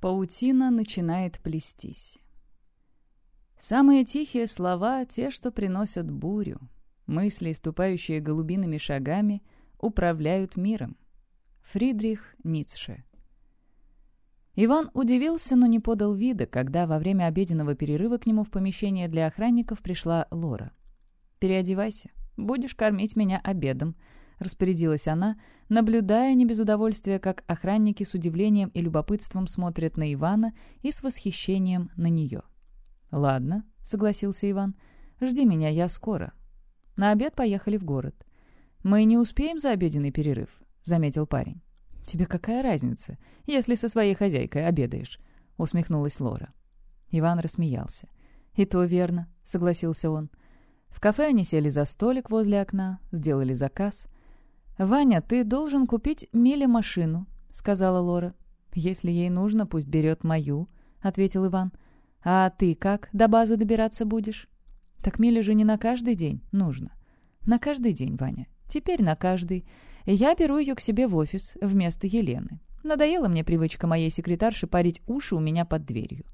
Паутина начинает плестись. Самые тихие слова — те, что приносят бурю. Мысли, ступающие голубиными шагами, управляют миром. Фридрих Ницше Иван удивился, но не подал вида, когда во время обеденного перерыва к нему в помещение для охранников пришла Лора. «Переодевайся, будешь кормить меня обедом», — распорядилась она, наблюдая не без удовольствия, как охранники с удивлением и любопытством смотрят на Ивана и с восхищением на нее. «Ладно», — согласился Иван, — «жди меня, я скоро». На обед поехали в город. «Мы не успеем за обеденный перерыв», — заметил парень. «Тебе какая разница, если со своей хозяйкой обедаешь?» — усмехнулась Лора. Иван рассмеялся. «И то верно», — согласился он. В кафе они сели за столик возле окна, сделали заказ. «Ваня, ты должен купить Миле машину», — сказала Лора. «Если ей нужно, пусть берет мою», — ответил Иван. «А ты как до базы добираться будешь?» «Так Миле же не на каждый день нужно». «На каждый день, Ваня. Теперь на каждый. Я беру ее к себе в офис вместо Елены. Надоела мне привычка моей секретарши парить уши у меня под дверью».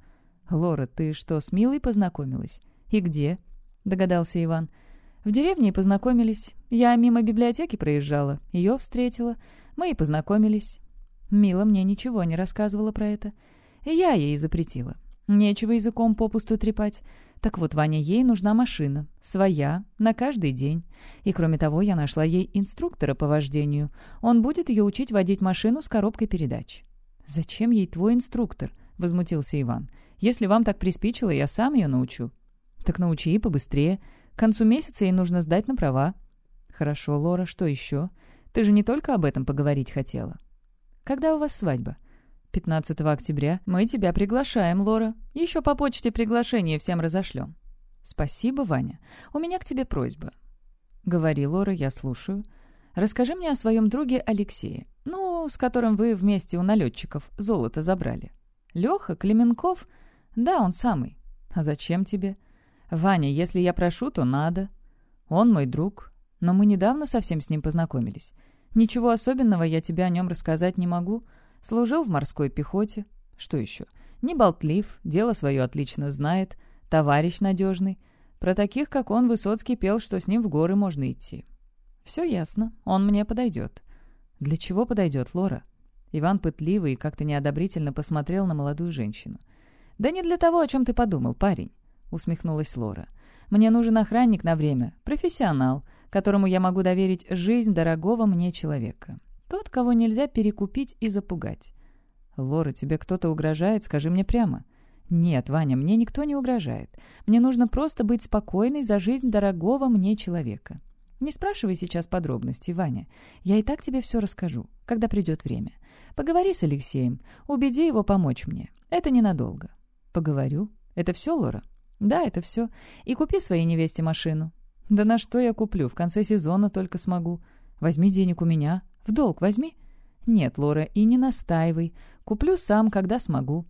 «Лора, ты что, с Милой познакомилась? И где?» — догадался Иван. В деревне познакомились. Я мимо библиотеки проезжала, ее встретила. Мы и познакомились. Мила мне ничего не рассказывала про это. Я ей запретила. Нечего языком попусту трепать. Так вот, Ваня, ей нужна машина. Своя, на каждый день. И кроме того, я нашла ей инструктора по вождению. Он будет ее учить водить машину с коробкой передач. «Зачем ей твой инструктор?» — возмутился Иван. «Если вам так приспичило, я сам ее научу». «Так научи и побыстрее. К концу месяца ей нужно сдать на права». «Хорошо, Лора, что еще? Ты же не только об этом поговорить хотела». «Когда у вас свадьба?» 15 октября. Мы тебя приглашаем, Лора. Еще по почте приглашение всем разошлем». «Спасибо, Ваня. У меня к тебе просьба». «Говори, Лора, я слушаю. Расскажи мне о своем друге Алексее, ну, с которым вы вместе у налетчиков золото забрали». «Леха? Клеменков?» «Да, он самый». «А зачем тебе?» «Ваня, если я прошу, то надо. Он мой друг, но мы недавно совсем с ним познакомились. Ничего особенного я тебе о нем рассказать не могу. Служил в морской пехоте. Что еще? Не болтлив, дело свое отлично знает, товарищ надежный. Про таких, как он, Высоцкий пел, что с ним в горы можно идти. Все ясно, он мне подойдет. Для чего подойдет, Лора? Иван пытливый и как-то неодобрительно посмотрел на молодую женщину. «Да не для того, о чем ты подумал, парень усмехнулась Лора. «Мне нужен охранник на время, профессионал, которому я могу доверить жизнь дорогого мне человека. Тот, кого нельзя перекупить и запугать». «Лора, тебе кто-то угрожает? Скажи мне прямо». «Нет, Ваня, мне никто не угрожает. Мне нужно просто быть спокойной за жизнь дорогого мне человека. Не спрашивай сейчас подробностей, Ваня. Я и так тебе все расскажу, когда придет время. Поговори с Алексеем, убеди его помочь мне. Это ненадолго». «Поговорю. Это все, Лора?» «Да, это все. И купи своей невесте машину». «Да на что я куплю? В конце сезона только смогу. Возьми денег у меня. В долг возьми». «Нет, Лора, и не настаивай. Куплю сам, когда смогу».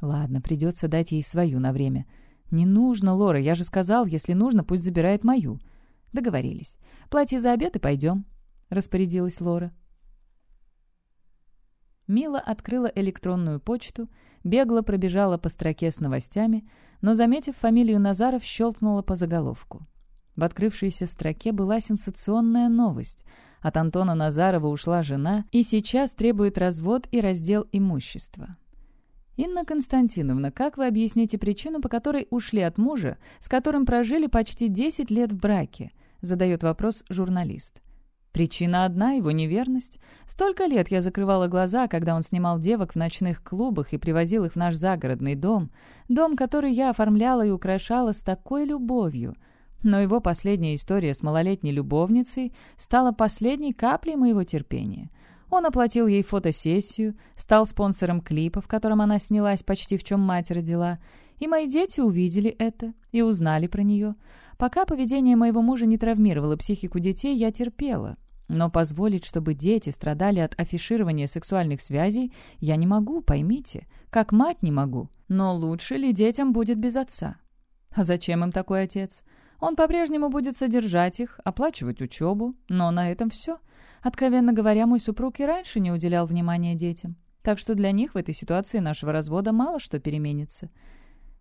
«Ладно, придется дать ей свою на время». «Не нужно, Лора, я же сказал, если нужно, пусть забирает мою». «Договорились. Плати за обед и пойдем», — распорядилась Лора. Мила открыла электронную почту, бегло пробежала по строке с новостями, но, заметив фамилию Назаров, щелкнула по заголовку. В открывшейся строке была сенсационная новость. От Антона Назарова ушла жена и сейчас требует развод и раздел имущества. «Инна Константиновна, как вы объясните причину, по которой ушли от мужа, с которым прожили почти 10 лет в браке?» задает вопрос журналист. Причина одна — его неверность. Столько лет я закрывала глаза, когда он снимал девок в ночных клубах и привозил их в наш загородный дом. Дом, который я оформляла и украшала с такой любовью. Но его последняя история с малолетней любовницей стала последней каплей моего терпения. Он оплатил ей фотосессию, стал спонсором клипа, в котором она снялась почти в чем мать родила. И мои дети увидели это и узнали про нее. Пока поведение моего мужа не травмировало психику детей, я терпела. Но позволить, чтобы дети страдали от афиширования сексуальных связей, я не могу, поймите. Как мать не могу. Но лучше ли детям будет без отца? А зачем им такой отец? Он по-прежнему будет содержать их, оплачивать учебу, но на этом все. Откровенно говоря, мой супруг и раньше не уделял внимания детям. так что для них в этой ситуации нашего развода мало что переменится».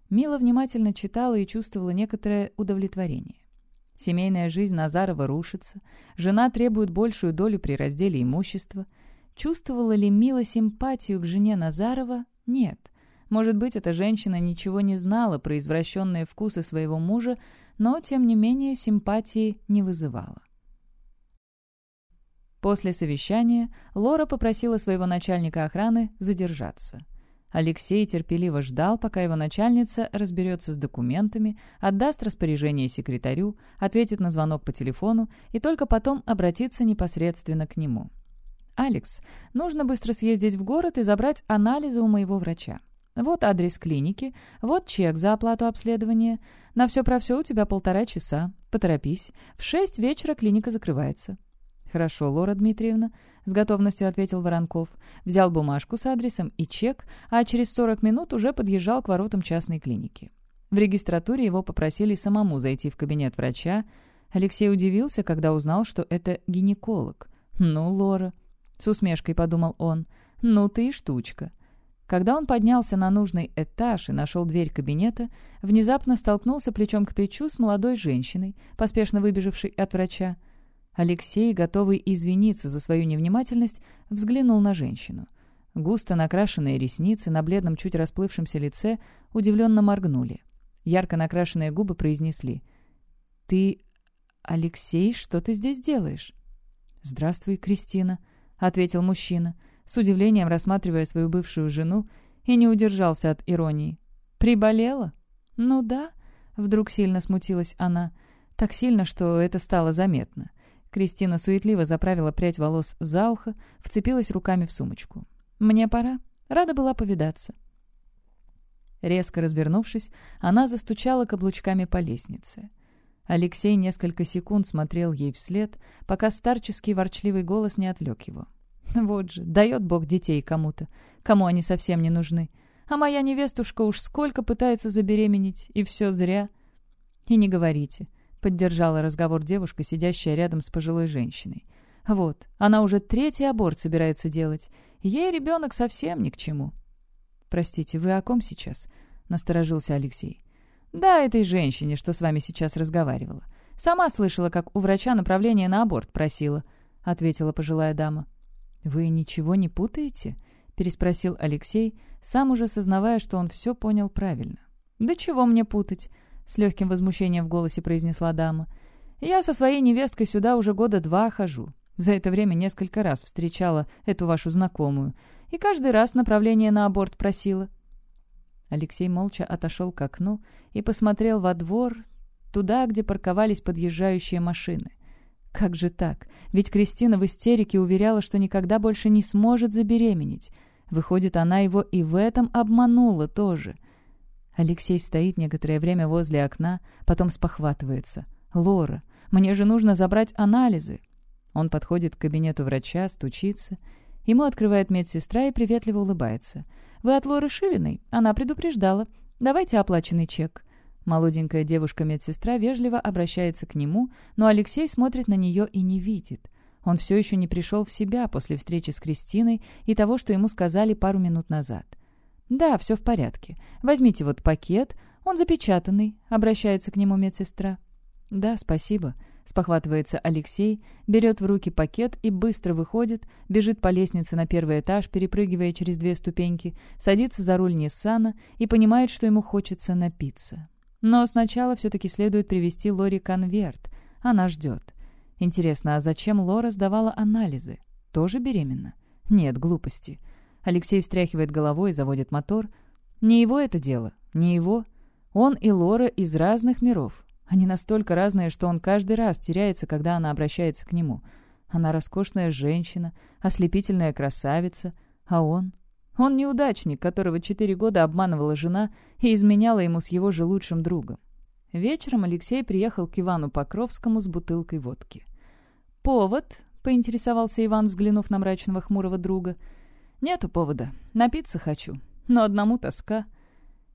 Мила внимательно читала и чувствовала некоторое удовлетворение. Семейная жизнь Назарова рушится, жена требует большую долю при разделе имущества. Чувствовала ли Мила симпатию к жене Назарова? Нет. Может быть, эта женщина ничего не знала про извращенные вкусы своего мужа, но, тем не менее, симпатии не вызывала. После совещания Лора попросила своего начальника охраны задержаться. Алексей терпеливо ждал, пока его начальница разберется с документами, отдаст распоряжение секретарю, ответит на звонок по телефону и только потом обратится непосредственно к нему. «Алекс, нужно быстро съездить в город и забрать анализы у моего врача. Вот адрес клиники, вот чек за оплату обследования. На все про все у тебя полтора часа. Поторопись. В шесть вечера клиника закрывается». «Хорошо, Лора Дмитриевна», — с готовностью ответил Воронков. Взял бумажку с адресом и чек, а через сорок минут уже подъезжал к воротам частной клиники. В регистратуре его попросили самому зайти в кабинет врача. Алексей удивился, когда узнал, что это гинеколог. «Ну, Лора», — с усмешкой подумал он, — «ну ты и штучка». Когда он поднялся на нужный этаж и нашел дверь кабинета, внезапно столкнулся плечом к плечу с молодой женщиной, поспешно выбежавшей от врача. Алексей, готовый извиниться за свою невнимательность, взглянул на женщину. Густо накрашенные ресницы на бледном, чуть расплывшемся лице удивленно моргнули. Ярко накрашенные губы произнесли. «Ты, Алексей, что ты здесь делаешь?» «Здравствуй, Кристина», — ответил мужчина, с удивлением рассматривая свою бывшую жену, и не удержался от иронии. «Приболела?» «Ну да», — вдруг сильно смутилась она, так сильно, что это стало заметно. Кристина суетливо заправила прядь волос за ухо, вцепилась руками в сумочку. «Мне пора. Рада была повидаться». Резко развернувшись, она застучала каблучками по лестнице. Алексей несколько секунд смотрел ей вслед, пока старческий ворчливый голос не отвлек его. «Вот же, дает Бог детей кому-то, кому они совсем не нужны. А моя невестушка уж сколько пытается забеременеть, и все зря. И не говорите. Поддержала разговор девушка, сидящая рядом с пожилой женщиной. «Вот, она уже третий аборт собирается делать. Ей ребенок совсем ни к чему». «Простите, вы о ком сейчас?» — насторожился Алексей. «Да, этой женщине, что с вами сейчас разговаривала. Сама слышала, как у врача направление на аборт просила», — ответила пожилая дама. «Вы ничего не путаете?» — переспросил Алексей, сам уже сознавая, что он все понял правильно. «Да чего мне путать?» — с легким возмущением в голосе произнесла дама. «Я со своей невесткой сюда уже года два хожу. За это время несколько раз встречала эту вашу знакомую. И каждый раз направление на аборт просила». Алексей молча отошел к окну и посмотрел во двор, туда, где парковались подъезжающие машины. Как же так? Ведь Кристина в истерике уверяла, что никогда больше не сможет забеременеть. Выходит, она его и в этом обманула тоже. Алексей стоит некоторое время возле окна, потом спохватывается. «Лора, мне же нужно забрать анализы». Он подходит к кабинету врача, стучится. Ему открывает медсестра и приветливо улыбается. «Вы от Лоры Шилиной? Она предупреждала. Давайте оплаченный чек». Молоденькая девушка-медсестра вежливо обращается к нему, но Алексей смотрит на нее и не видит. Он все еще не пришел в себя после встречи с Кристиной и того, что ему сказали пару минут назад. «Да, все в порядке. Возьмите вот пакет. Он запечатанный», — обращается к нему медсестра. «Да, спасибо», — спохватывается Алексей, берет в руки пакет и быстро выходит, бежит по лестнице на первый этаж, перепрыгивая через две ступеньки, садится за руль Ниссана и понимает, что ему хочется напиться. Но сначала все-таки следует привести Лори конверт. Она ждет. Интересно, а зачем Лора сдавала анализы? Тоже беременна? Нет, глупости. Алексей встряхивает головой и заводит мотор. Не его это дело, не его. Он и Лора из разных миров. Они настолько разные, что он каждый раз теряется, когда она обращается к нему. Она роскошная женщина, ослепительная красавица, а он... Он неудачник, которого четыре года обманывала жена и изменяла ему с его же лучшим другом. Вечером Алексей приехал к Ивану Покровскому с бутылкой водки. «Повод?» — поинтересовался Иван, взглянув на мрачного хмурого друга — «Нету повода. Напиться хочу. Но одному тоска».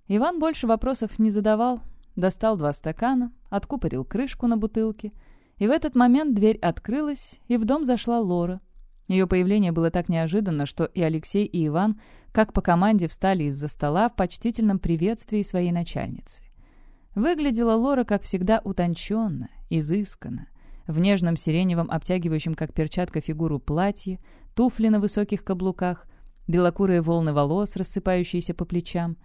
Иван больше вопросов не задавал. Достал два стакана, откупорил крышку на бутылке. И в этот момент дверь открылась, и в дом зашла Лора. Ее появление было так неожиданно, что и Алексей, и Иван, как по команде, встали из-за стола в почтительном приветствии своей начальницы. Выглядела Лора, как всегда, утонченно, изысканно. В нежном сиреневом, обтягивающем, как перчатка, фигуру платье, туфли на высоких каблуках, белокурые волны волос, рассыпающиеся по плечам.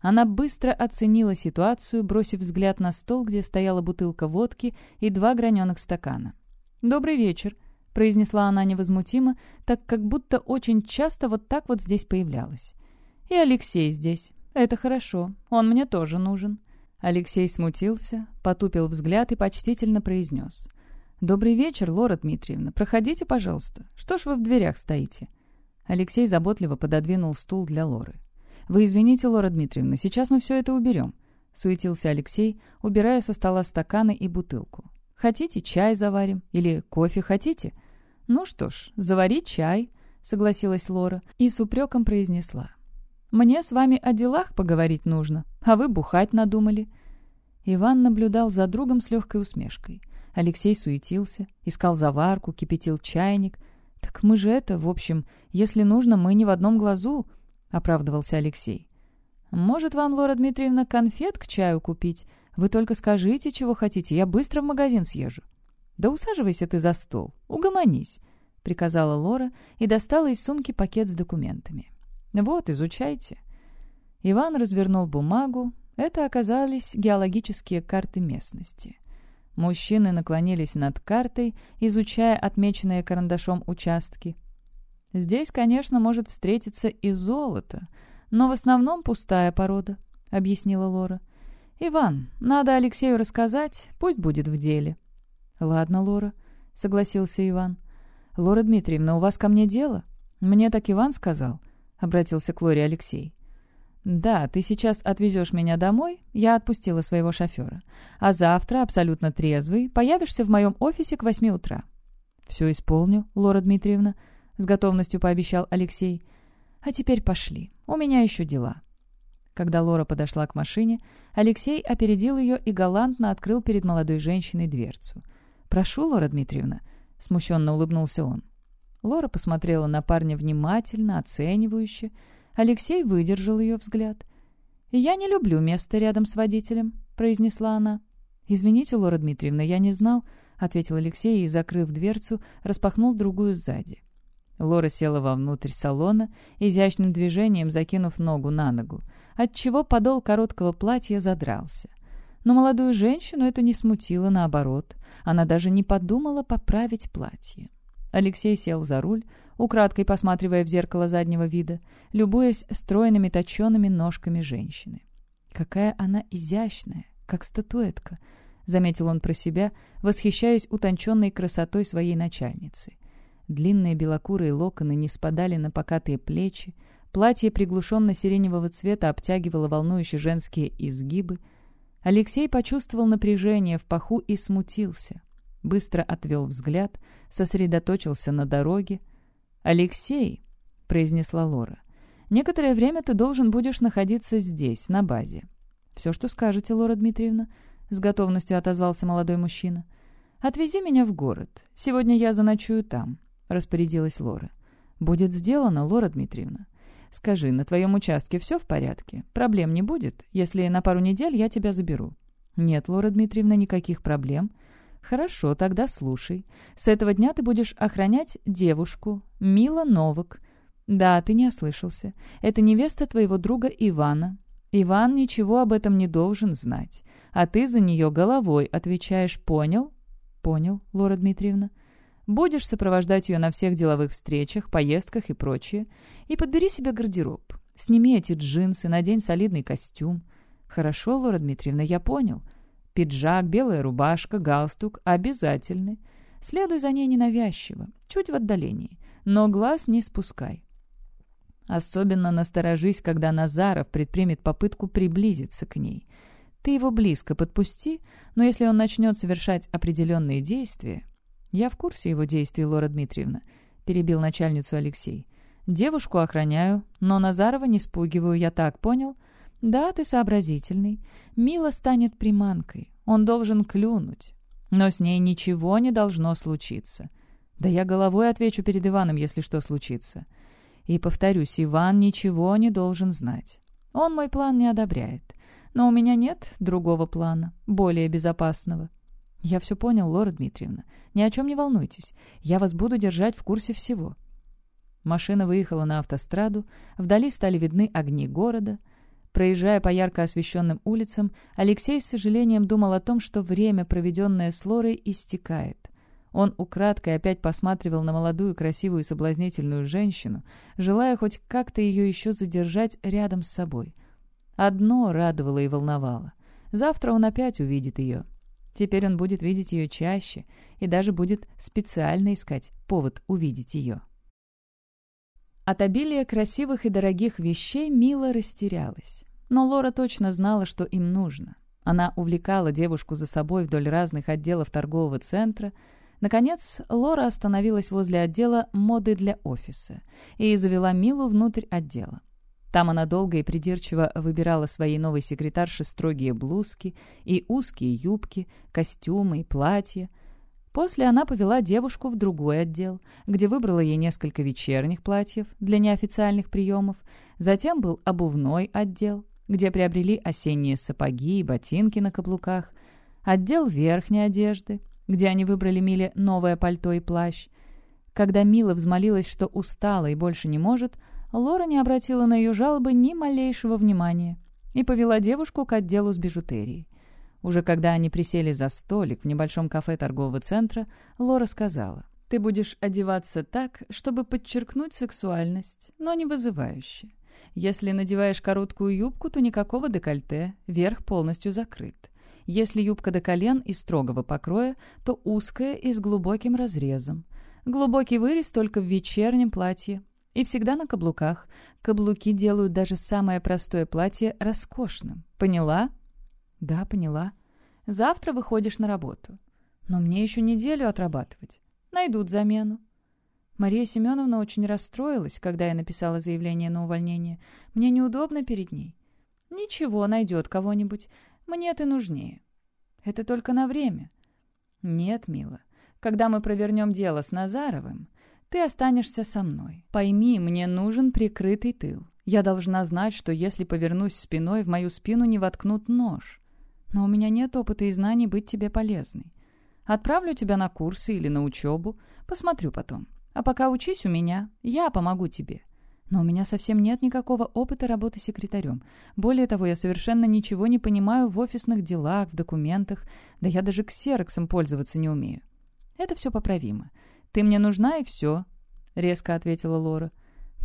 Она быстро оценила ситуацию, бросив взгляд на стол, где стояла бутылка водки и два граненых стакана. «Добрый вечер», — произнесла она невозмутимо, так как будто очень часто вот так вот здесь появлялась. «И Алексей здесь. Это хорошо. Он мне тоже нужен». Алексей смутился, потупил взгляд и почтительно произнес. «Добрый вечер, Лора Дмитриевна. Проходите, пожалуйста. Что ж вы в дверях стоите?» Алексей заботливо пододвинул стул для Лоры. «Вы извините, Лора Дмитриевна, сейчас мы все это уберем», — суетился Алексей, убирая со стола стаканы и бутылку. Хотите, чай заварим? Или кофе хотите?» «Ну что ж, завари чай», — согласилась Лора и с упреком произнесла. «Мне с вами о делах поговорить нужно, а вы бухать надумали». Иван наблюдал за другом с легкой усмешкой. Алексей суетился, искал заварку, кипятил чайник. «Так мы же это, в общем, если нужно, мы не в одном глазу», — оправдывался Алексей. «Может, вам, Лора Дмитриевна, конфет к чаю купить?» Вы только скажите, чего хотите, я быстро в магазин съезжу». «Да усаживайся ты за стол, угомонись», — приказала Лора и достала из сумки пакет с документами. «Вот, изучайте». Иван развернул бумагу. Это оказались геологические карты местности. Мужчины наклонились над картой, изучая отмеченные карандашом участки. «Здесь, конечно, может встретиться и золото, но в основном пустая порода», — объяснила Лора. «Иван, надо Алексею рассказать, пусть будет в деле». «Ладно, Лора», — согласился Иван. «Лора Дмитриевна, у вас ко мне дело?» «Мне так Иван сказал», — обратился к Лоре Алексей. «Да, ты сейчас отвезешь меня домой, я отпустила своего шофера. А завтра, абсолютно трезвый, появишься в моем офисе к восьми утра». «Все исполню, Лора Дмитриевна», — с готовностью пообещал Алексей. «А теперь пошли, у меня еще дела». Когда Лора подошла к машине, Алексей опередил ее и галантно открыл перед молодой женщиной дверцу. «Прошу, Лора Дмитриевна», — смущенно улыбнулся он. Лора посмотрела на парня внимательно, оценивающе. Алексей выдержал ее взгляд. «Я не люблю место рядом с водителем», — произнесла она. «Извините, Лора Дмитриевна, я не знал», — ответил Алексей и, закрыв дверцу, распахнул другую сзади. Лора села вовнутрь салона, изящным движением закинув ногу на ногу, отчего подол короткого платья задрался. Но молодую женщину это не смутило, наоборот. Она даже не подумала поправить платье. Алексей сел за руль, украдкой посматривая в зеркало заднего вида, любуясь стройными точеными ножками женщины. «Какая она изящная, как статуэтка!» — заметил он про себя, восхищаясь утонченной красотой своей начальницы. Длинные белокурые локоны не спадали на покатые плечи, платье приглушенно-сиреневого цвета обтягивало волнующие женские изгибы. Алексей почувствовал напряжение в паху и смутился. Быстро отвел взгляд, сосредоточился на дороге. «Алексей», — произнесла Лора, — «некоторое время ты должен будешь находиться здесь, на базе». «Все, что скажете, Лора Дмитриевна», — с готовностью отозвался молодой мужчина. «Отвези меня в город. Сегодня я заночую там. — распорядилась Лора. «Будет сделано, Лора Дмитриевна. Скажи, на твоем участке все в порядке? Проблем не будет, если на пару недель я тебя заберу?» «Нет, Лора Дмитриевна, никаких проблем». «Хорошо, тогда слушай. С этого дня ты будешь охранять девушку, Мила Новак». «Да, ты не ослышался. Это невеста твоего друга Ивана. Иван ничего об этом не должен знать. А ты за нее головой отвечаешь, понял?» «Понял, Лора Дмитриевна». Будешь сопровождать ее на всех деловых встречах, поездках и прочее. И подбери себе гардероб. Сними эти джинсы, надень солидный костюм. Хорошо, Лора Дмитриевна, я понял. Пиджак, белая рубашка, галстук обязательны. Следуй за ней ненавязчиво, чуть в отдалении, но глаз не спускай. Особенно насторожись, когда Назаров предпримет попытку приблизиться к ней. Ты его близко подпусти, но если он начнет совершать определенные действия, «Я в курсе его действий, Лора Дмитриевна», — перебил начальницу Алексей. «Девушку охраняю, но Назарова не спугиваю, я так понял?» «Да, ты сообразительный. Мила станет приманкой. Он должен клюнуть. Но с ней ничего не должно случиться. Да я головой отвечу перед Иваном, если что случится. И, повторюсь, Иван ничего не должен знать. Он мой план не одобряет. Но у меня нет другого плана, более безопасного. Я все понял, Лора Дмитриевна. Ни о чем не волнуйтесь. Я вас буду держать в курсе всего. Машина выехала на автостраду, вдали стали видны огни города. Проезжая по ярко освещенным улицам, Алексей с сожалением думал о том, что время, проведенное с Лорой, истекает. Он украдкой опять посматривал на молодую, красивую и соблазнительную женщину, желая хоть как-то ее еще задержать рядом с собой. Одно радовало и волновало. Завтра он опять увидит ее. Теперь он будет видеть ее чаще и даже будет специально искать повод увидеть ее. От обилия красивых и дорогих вещей Мила растерялась. Но Лора точно знала, что им нужно. Она увлекала девушку за собой вдоль разных отделов торгового центра – Наконец, Лора остановилась возле отдела моды для офиса и завела Милу внутрь отдела. Там она долго и придирчиво выбирала своей новой секретарше строгие блузки и узкие юбки, костюмы и платья. После она повела девушку в другой отдел, где выбрала ей несколько вечерних платьев для неофициальных приемов. Затем был обувной отдел, где приобрели осенние сапоги и ботинки на каблуках, отдел верхней одежды, где они выбрали Миле новое пальто и плащ. Когда Мила взмолилась, что устала и больше не может, Лора не обратила на ее жалобы ни малейшего внимания и повела девушку к отделу с бижутерией. Уже когда они присели за столик в небольшом кафе торгового центра, Лора сказала, «Ты будешь одеваться так, чтобы подчеркнуть сексуальность, но не вызывающе. Если надеваешь короткую юбку, то никакого декольте, верх полностью закрыт. Если юбка до колен и строгого покроя, то узкая и с глубоким разрезом. Глубокий вырез только в вечернем платье. И всегда на каблуках. Каблуки делают даже самое простое платье роскошным. Поняла? Да, поняла. Завтра выходишь на работу. Но мне еще неделю отрабатывать. Найдут замену. Мария Семеновна очень расстроилась, когда я написала заявление на увольнение. Мне неудобно перед ней. Ничего, найдет кого-нибудь. Мне ты нужнее. Это только на время. Нет, мила. Когда мы провернем дело с Назаровым, ты останешься со мной. Пойми, мне нужен прикрытый тыл. Я должна знать, что если повернусь спиной, в мою спину не воткнут нож. Но у меня нет опыта и знаний быть тебе полезной. Отправлю тебя на курсы или на учебу, посмотрю потом. А пока учись у меня, я помогу тебе. Но у меня совсем нет никакого опыта работы секретарем. Более того, я совершенно ничего не понимаю в офисных делах, в документах, да я даже ксероксом пользоваться не умею. Это все поправимо. Ты мне нужна и все, — резко ответила Лора.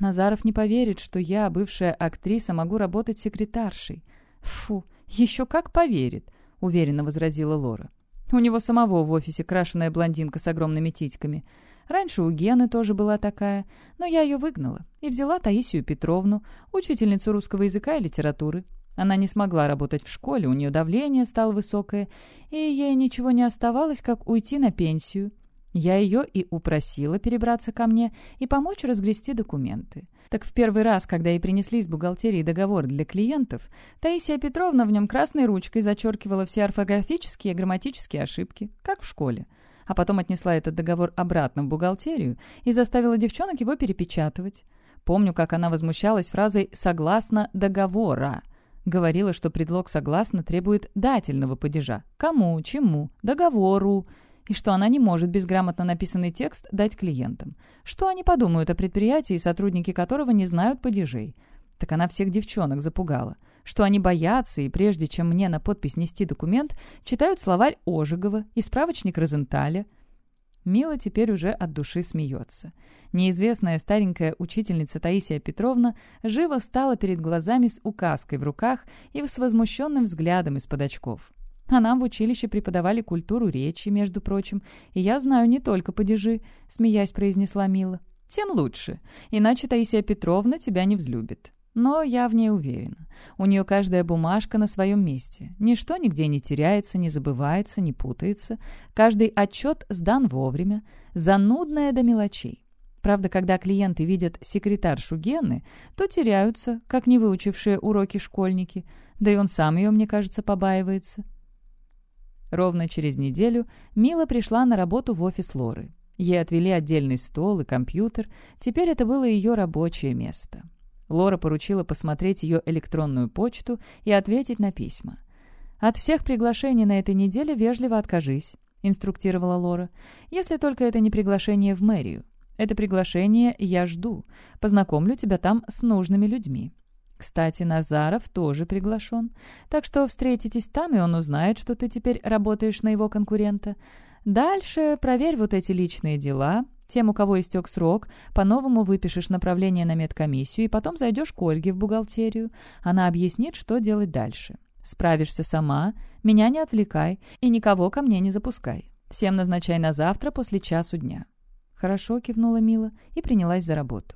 Назаров не поверит, что я, бывшая актриса, могу работать секретаршей. Фу, еще как поверит, — уверенно возразила Лора. У него самого в офисе крашеная блондинка с огромными титьками — Раньше у Гены тоже была такая, но я ее выгнала и взяла Таисию Петровну, учительницу русского языка и литературы. Она не смогла работать в школе, у нее давление стало высокое, и ей ничего не оставалось, как уйти на пенсию. Я ее и упросила перебраться ко мне и помочь разгрести документы. Так в первый раз, когда ей принесли из бухгалтерии договор для клиентов, Таисия Петровна в нем красной ручкой зачеркивала все орфографические и грамматические ошибки, как в школе а потом отнесла этот договор обратно в бухгалтерию и заставила девчонок его перепечатывать. Помню, как она возмущалась фразой «согласно договора». Говорила, что предлог «согласно» требует дательного падежа. Кому, чему, договору. И что она не может безграмотно написанный текст дать клиентам. Что они подумают о предприятии, сотрудники которого не знают падежей. Так она всех девчонок запугала что они боятся и прежде чем мне на подпись нести документ, читают словарь Ожегова и справочник Розенталя. Мила теперь уже от души смеется. Неизвестная старенькая учительница Таисия Петровна живо встала перед глазами с указкой в руках и с возмущенным взглядом из-под очков. А нам в училище преподавали культуру речи, между прочим, и я знаю не только падежи, — смеясь произнесла Мила. Тем лучше, иначе Таисия Петровна тебя не взлюбит. Но я в ней уверена. У нее каждая бумажка на своем месте. Ничто нигде не теряется, не забывается, не путается. Каждый отчет сдан вовремя, занудная до мелочей. Правда, когда клиенты видят секретаршу Гены, то теряются, как не выучившие уроки школьники. Да и он сам ее, мне кажется, побаивается. Ровно через неделю Мила пришла на работу в офис Лоры. Ей отвели отдельный стол и компьютер, теперь это было ее рабочее место. Лора поручила посмотреть ее электронную почту и ответить на письма. «От всех приглашений на этой неделе вежливо откажись», — инструктировала Лора. «Если только это не приглашение в мэрию. Это приглашение я жду. Познакомлю тебя там с нужными людьми. Кстати, Назаров тоже приглашен. Так что встретитесь там, и он узнает, что ты теперь работаешь на его конкурента. Дальше проверь вот эти личные дела. Тем, у кого истек срок, по-новому выпишешь направление на медкомиссию и потом зайдешь к Ольге в бухгалтерию. Она объяснит, что делать дальше. Справишься сама, меня не отвлекай и никого ко мне не запускай. Всем назначай на завтра после часу дня». «Хорошо», — кивнула Мила и принялась за работу.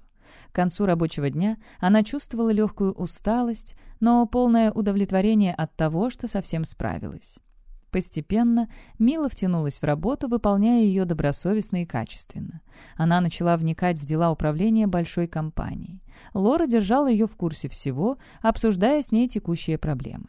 К концу рабочего дня она чувствовала легкую усталость, но полное удовлетворение от того, что совсем справилась. Постепенно Мила втянулась в работу, выполняя ее добросовестно и качественно. Она начала вникать в дела управления большой компанией. Лора держала ее в курсе всего, обсуждая с ней текущие проблемы.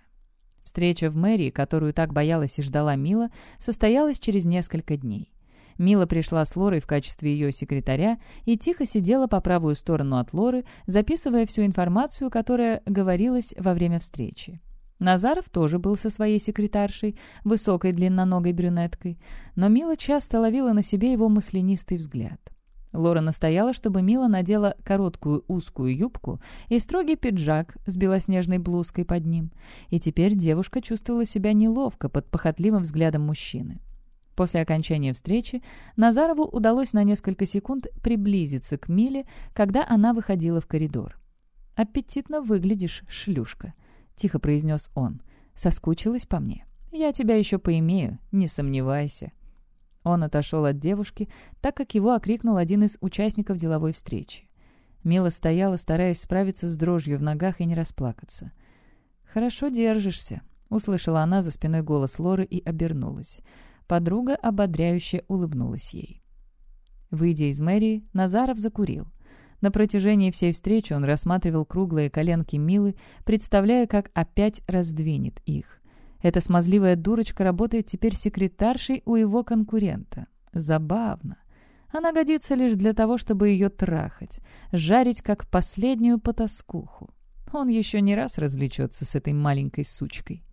Встреча в мэрии, которую так боялась и ждала Мила, состоялась через несколько дней. Мила пришла с Лорой в качестве ее секретаря и тихо сидела по правую сторону от Лоры, записывая всю информацию, которая говорилась во время встречи. Назаров тоже был со своей секретаршей, высокой длинноногой брюнеткой, но Мила часто ловила на себе его маслянистый взгляд. Лора настояла, чтобы Мила надела короткую узкую юбку и строгий пиджак с белоснежной блузкой под ним, и теперь девушка чувствовала себя неловко под похотливым взглядом мужчины. После окончания встречи Назарову удалось на несколько секунд приблизиться к Миле, когда она выходила в коридор. «Аппетитно выглядишь, шлюшка», тихо произнес он. «Соскучилась по мне? Я тебя еще поимею, не сомневайся». Он отошел от девушки, так как его окрикнул один из участников деловой встречи. Мила стояла, стараясь справиться с дрожью в ногах и не расплакаться. «Хорошо держишься», — услышала она за спиной голос Лоры и обернулась. Подруга ободряюще улыбнулась ей. Выйдя из мэрии, Назаров закурил. На протяжении всей встречи он рассматривал круглые коленки Милы, представляя, как опять раздвинет их. Эта смазливая дурочка работает теперь секретаршей у его конкурента. Забавно. Она годится лишь для того, чтобы ее трахать, жарить как последнюю потаскуху. Он еще не раз развлечется с этой маленькой сучкой.